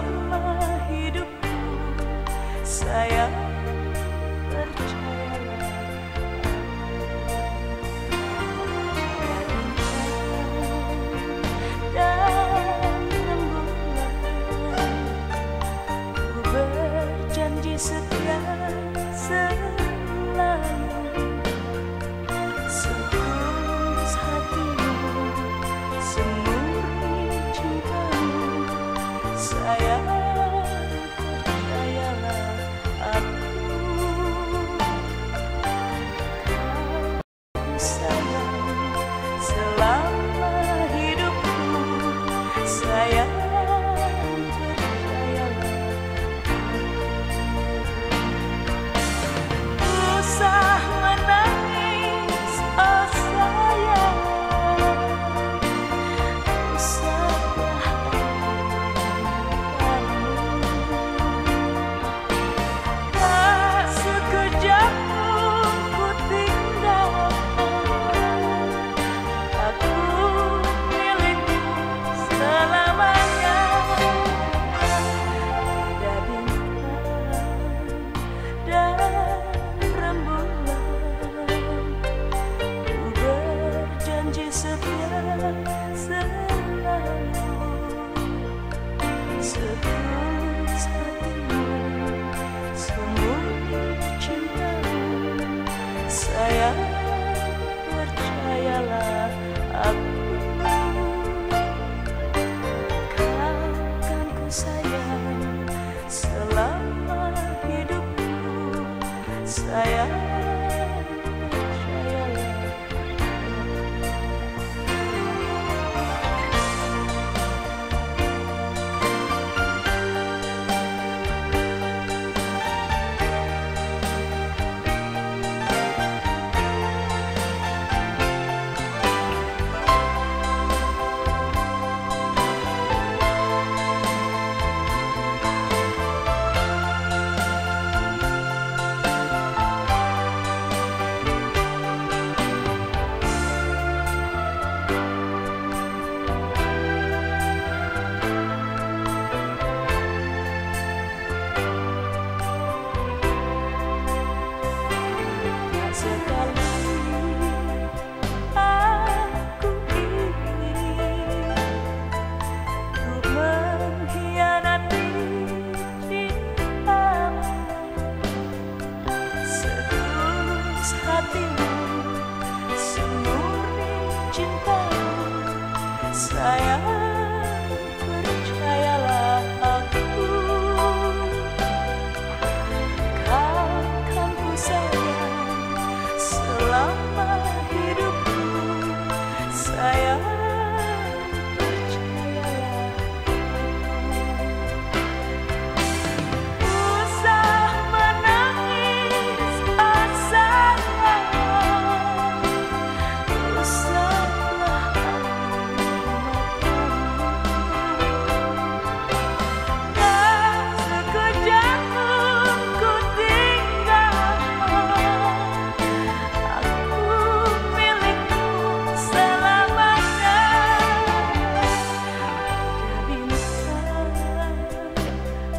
love. Sayang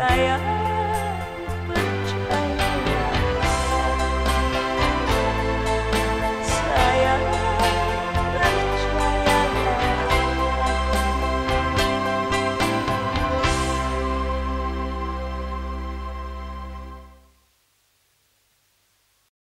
ai